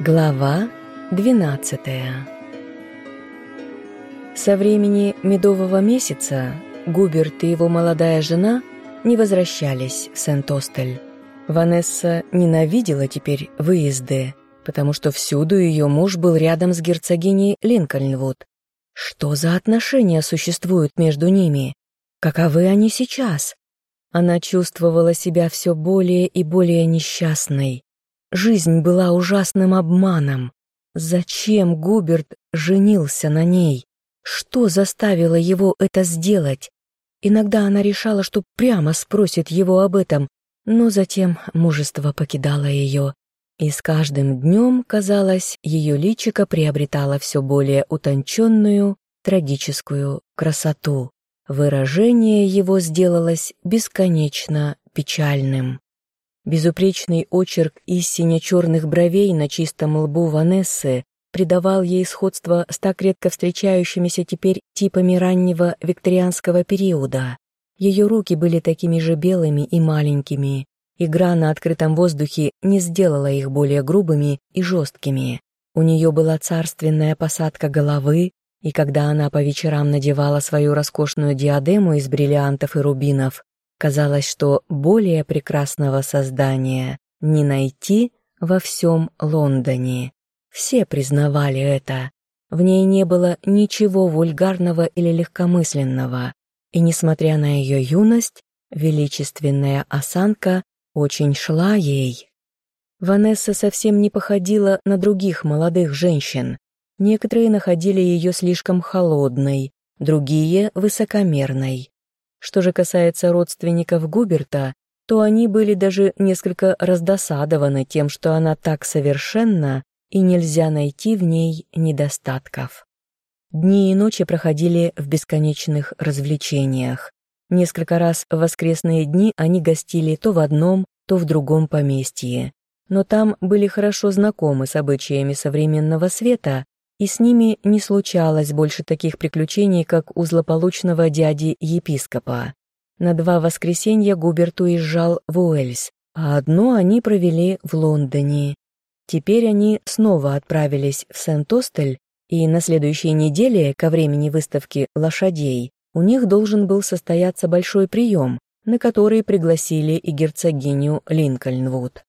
Глава 12 Со времени медового месяца Губерт и его молодая жена не возвращались в Сент-Остель. Ванесса ненавидела теперь выезды, потому что всюду ее муж был рядом с герцогиней Линкольнвуд. Что за отношения существуют между ними? Каковы они сейчас? Она чувствовала себя все более и более несчастной. Жизнь была ужасным обманом. Зачем Губерт женился на ней? Что заставило его это сделать? Иногда она решала, что прямо спросит его об этом, но затем мужество покидало ее, и с каждым днем, казалось, ее личико приобретало все более утонченную, трагическую красоту. Выражение его сделалось бесконечно печальным. Безупречный очерк из сине-черных бровей на чистом лбу Ванессы придавал ей сходство с так редко встречающимися теперь типами раннего викторианского периода. Ее руки были такими же белыми и маленькими. Игра на открытом воздухе не сделала их более грубыми и жесткими. У нее была царственная посадка головы, и когда она по вечерам надевала свою роскошную диадему из бриллиантов и рубинов, Казалось, что более прекрасного создания не найти во всем Лондоне. Все признавали это. В ней не было ничего вульгарного или легкомысленного, и, несмотря на ее юность, величественная осанка очень шла ей. Ванесса совсем не походила на других молодых женщин. Некоторые находили ее слишком холодной, другие — высокомерной. Что же касается родственников Губерта, то они были даже несколько раздосадованы тем, что она так совершенна, и нельзя найти в ней недостатков. Дни и ночи проходили в бесконечных развлечениях. Несколько раз в воскресные дни они гостили то в одном, то в другом поместье. Но там были хорошо знакомы с обычаями современного света и с ними не случалось больше таких приключений, как у злополучного дяди-епископа. На два воскресенья Губерт уезжал в Уэльс, а одно они провели в Лондоне. Теперь они снова отправились в Сент-Остель, и на следующей неделе, ко времени выставки лошадей, у них должен был состояться большой прием, на который пригласили и герцогиню Линкольнвуд.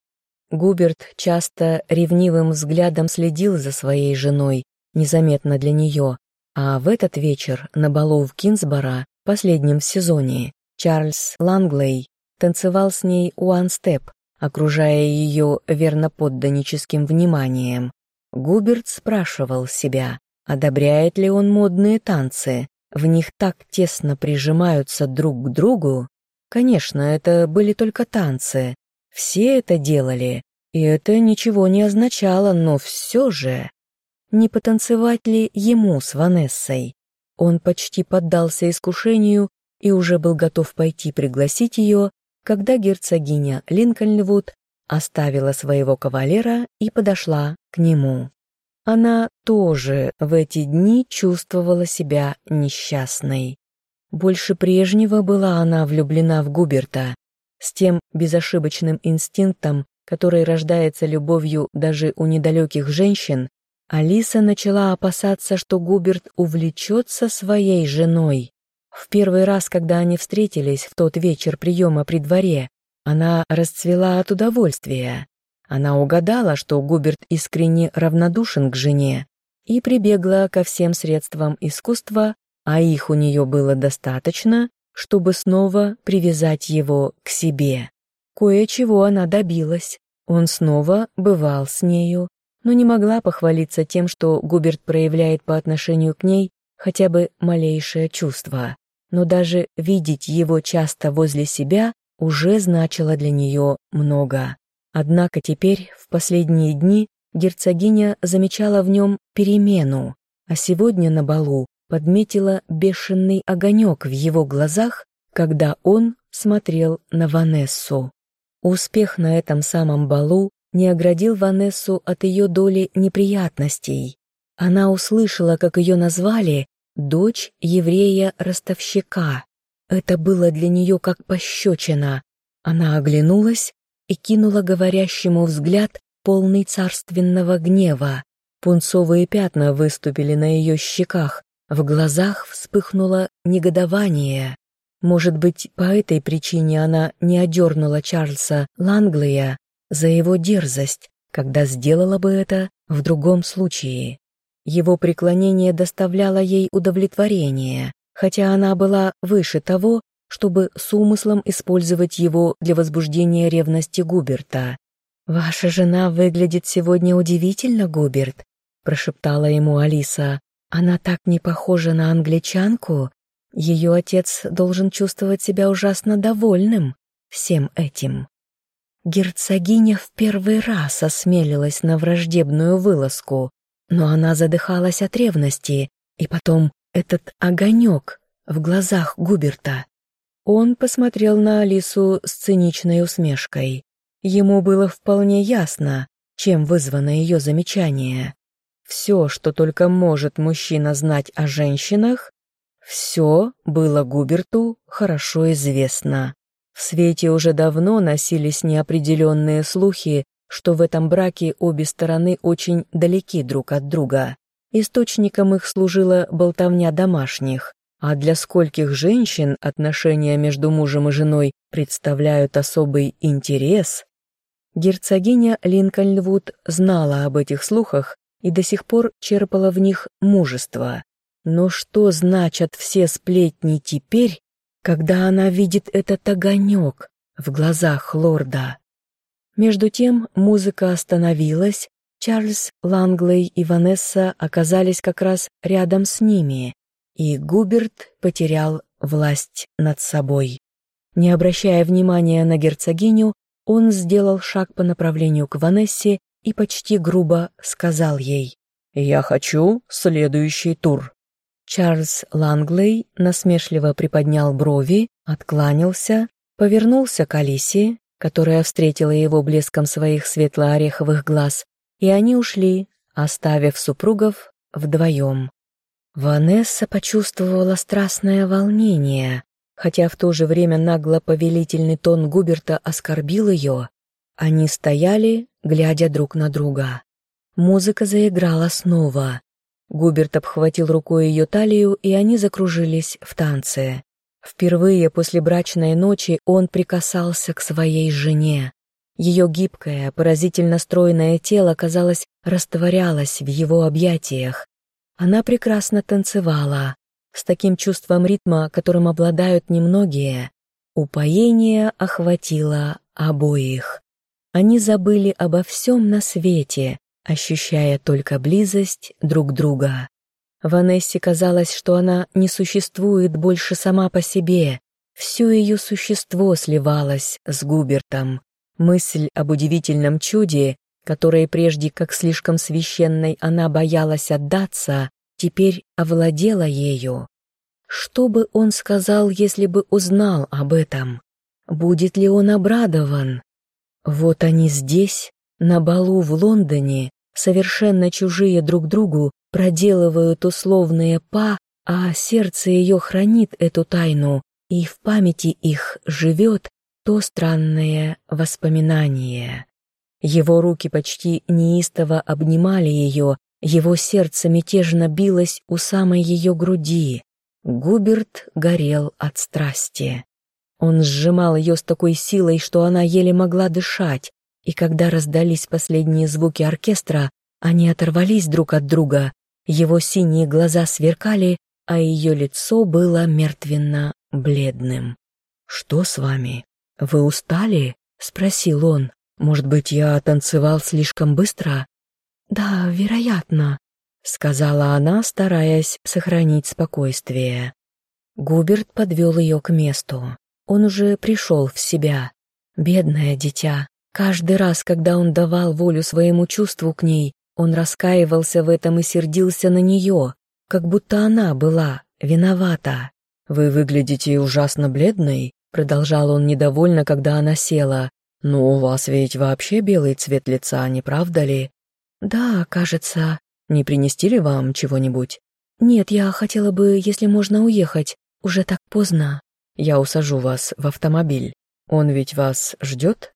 Губерт часто ревнивым взглядом следил за своей женой, незаметно для нее, а в этот вечер на балу в Кинсборо, последнем в сезоне, Чарльз Ланглей танцевал с ней уан-степ, окружая ее верноподданническим вниманием. Губерт спрашивал себя, одобряет ли он модные танцы, в них так тесно прижимаются друг к другу. Конечно, это были только танцы. Все это делали, и это ничего не означало, но все же не потанцевать ли ему с Ванессой. Он почти поддался искушению и уже был готов пойти пригласить ее, когда герцогиня Линкольнвуд оставила своего кавалера и подошла к нему. Она тоже в эти дни чувствовала себя несчастной. Больше прежнего была она влюблена в Губерта, с тем безошибочным инстинктом, который рождается любовью даже у недалеких женщин, Алиса начала опасаться, что Губерт увлечется своей женой. В первый раз, когда они встретились в тот вечер приема при дворе, она расцвела от удовольствия. Она угадала, что Губерт искренне равнодушен к жене и прибегла ко всем средствам искусства, а их у нее было достаточно, чтобы снова привязать его к себе. Кое-чего она добилась. Он снова бывал с нею, но не могла похвалиться тем, что Губерт проявляет по отношению к ней хотя бы малейшее чувство. Но даже видеть его часто возле себя уже значило для нее много. Однако теперь, в последние дни, герцогиня замечала в нем перемену, а сегодня на балу подметила бешеный огонек в его глазах, когда он смотрел на Ванессу. Успех на этом самом балу не оградил Ванессу от ее доли неприятностей. Она услышала, как ее назвали «дочь еврея-ростовщика». Это было для нее как пощечина. Она оглянулась и кинула говорящему взгляд, полный царственного гнева. Пунцовые пятна выступили на ее щеках, в глазах вспыхнуло негодование. Может быть, по этой причине она не одернула Чарльза Ланглея за его дерзость, когда сделала бы это в другом случае. Его преклонение доставляло ей удовлетворение, хотя она была выше того, чтобы с умыслом использовать его для возбуждения ревности Губерта. «Ваша жена выглядит сегодня удивительно, Губерт», — прошептала ему Алиса. «Она так не похожа на англичанку. Ее отец должен чувствовать себя ужасно довольным всем этим». Герцогиня в первый раз осмелилась на враждебную вылазку, но она задыхалась от ревности, и потом этот огонек в глазах Губерта. Он посмотрел на Алису с циничной усмешкой. Ему было вполне ясно, чем вызвано ее замечание. Все, что только может мужчина знать о женщинах, все было Губерту хорошо известно. В свете уже давно носились неопределенные слухи, что в этом браке обе стороны очень далеки друг от друга. Источником их служила болтовня домашних, а для скольких женщин отношения между мужем и женой представляют особый интерес. Герцогиня Линкольнвуд знала об этих слухах и до сих пор черпала в них мужество. Но что значат все сплетни теперь, когда она видит этот огонек в глазах лорда? Между тем музыка остановилась, Чарльз, Ланглей и Ванесса оказались как раз рядом с ними, и Губерт потерял власть над собой. Не обращая внимания на герцогиню, он сделал шаг по направлению к Ванессе и почти грубо сказал ей «Я хочу следующий тур». Чарльз Ланглей насмешливо приподнял брови, откланялся, повернулся к Алисе, которая встретила его блеском своих светло-ореховых глаз, и они ушли, оставив супругов вдвоем. Ванесса почувствовала страстное волнение, хотя в то же время нагло повелительный тон Губерта оскорбил ее. Они стояли, глядя друг на друга. Музыка заиграла снова. Губерт обхватил рукой ее талию, и они закружились в танце. Впервые после брачной ночи он прикасался к своей жене. Ее гибкое, поразительно стройное тело, казалось, растворялось в его объятиях. Она прекрасно танцевала, с таким чувством ритма, которым обладают немногие. Упоение охватило обоих. Они забыли обо всем на свете, ощущая только близость друг друга. Ванессе казалось, что она не существует больше сама по себе. Все ее существо сливалось с Губертом. Мысль об удивительном чуде которой прежде как слишком священной она боялась отдаться, теперь овладела ею. Что бы он сказал, если бы узнал об этом? Будет ли он обрадован? Вот они здесь, на балу в Лондоне, совершенно чужие друг другу, проделывают условные па, а сердце ее хранит эту тайну, и в памяти их живет то странное воспоминание. Его руки почти неистово обнимали ее, его сердце мятежно билось у самой ее груди. Губерт горел от страсти. Он сжимал ее с такой силой, что она еле могла дышать, и когда раздались последние звуки оркестра, они оторвались друг от друга, его синие глаза сверкали, а ее лицо было мертвенно-бледным. «Что с вами? Вы устали?» — спросил он. Может быть, я танцевал слишком быстро? Да, вероятно, сказала она, стараясь сохранить спокойствие. Губерт подвел ее к месту. Он уже пришел в себя. Бедное дитя. Каждый раз, когда он давал волю своему чувству к ней, он раскаивался в этом и сердился на нее, как будто она была виновата. «Вы выглядите ужасно бледной», — продолжал он недовольно, когда она села. «Ну, у вас ведь вообще белый цвет лица, не правда ли?» «Да, кажется. Не принести ли вам чего-нибудь?» «Нет, я хотела бы, если можно, уехать. Уже так поздно». «Я усажу вас в автомобиль. Он ведь вас ждет?»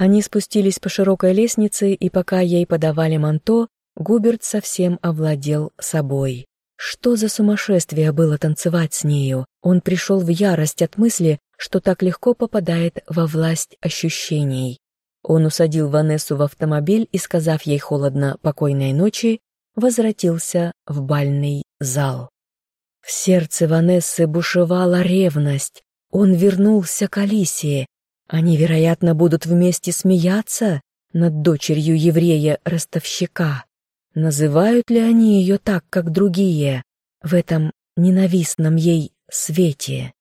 Они спустились по широкой лестнице, и пока ей подавали манто, Губерт совсем овладел собой. Что за сумасшествие было танцевать с нею? Он пришел в ярость от мысли, что так легко попадает во власть ощущений. Он усадил Ванессу в автомобиль и, сказав ей холодно «покойной ночи», возвратился в бальный зал. В сердце Ванессы бушевала ревность. Он вернулся к Алисии. Они, вероятно, будут вместе смеяться над дочерью еврея-ростовщика. Называют ли они ее так, как другие, в этом ненавистном ей свете?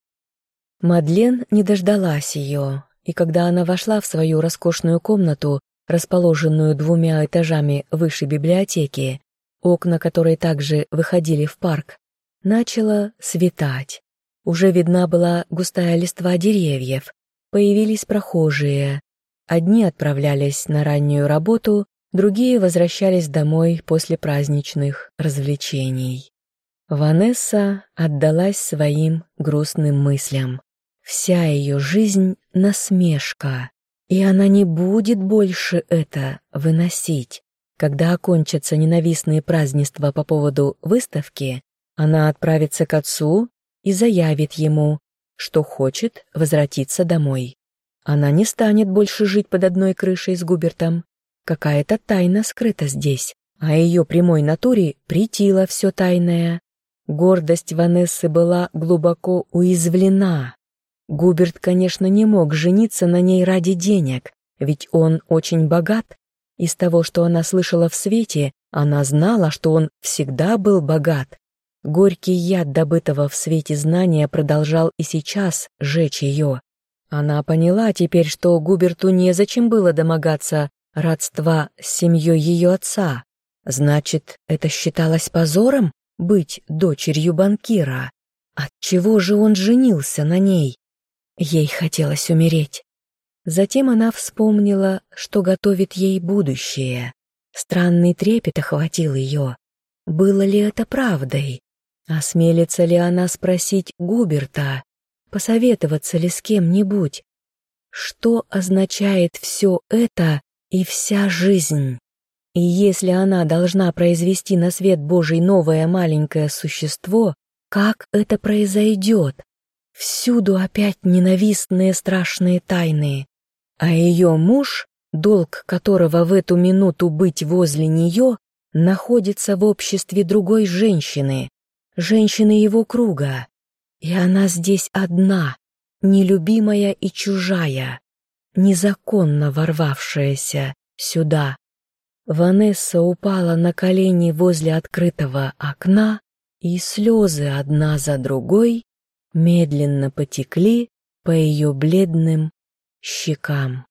Мадлен не дождалась ее, и когда она вошла в свою роскошную комнату, расположенную двумя этажами выше библиотеки, окна которой также выходили в парк, начало светать. Уже видна была густая листва деревьев, появились прохожие. Одни отправлялись на раннюю работу, другие возвращались домой после праздничных развлечений. Ванесса отдалась своим грустным мыслям. Вся ее жизнь — насмешка, и она не будет больше это выносить. Когда окончатся ненавистные празднества по поводу выставки, она отправится к отцу и заявит ему, что хочет возвратиться домой. Она не станет больше жить под одной крышей с Губертом. Какая-то тайна скрыта здесь, а ее прямой натуре притило все тайное. Гордость Ванессы была глубоко уязвлена. Губерт, конечно, не мог жениться на ней ради денег, ведь он очень богат. Из того, что она слышала в свете, она знала, что он всегда был богат. Горький яд добытого в свете знания продолжал и сейчас жечь ее. Она поняла теперь, что Губерту незачем было домогаться родства с семьей ее отца. Значит, это считалось позором быть дочерью банкира. Отчего же он женился на ней? Ей хотелось умереть. Затем она вспомнила, что готовит ей будущее. Странный трепет охватил ее. Было ли это правдой? Осмелится ли она спросить Губерта? Посоветоваться ли с кем-нибудь? Что означает все это и вся жизнь. И если она должна произвести на свет Божий новое маленькое существо, как это произойдет? Всюду опять ненавистные страшные тайны. А ее муж, долг которого в эту минуту быть возле нее, находится в обществе другой женщины, женщины его круга. И она здесь одна, нелюбимая и чужая незаконно ворвавшаяся сюда. Ванесса упала на колени возле открытого окна, и слезы одна за другой медленно потекли по ее бледным щекам.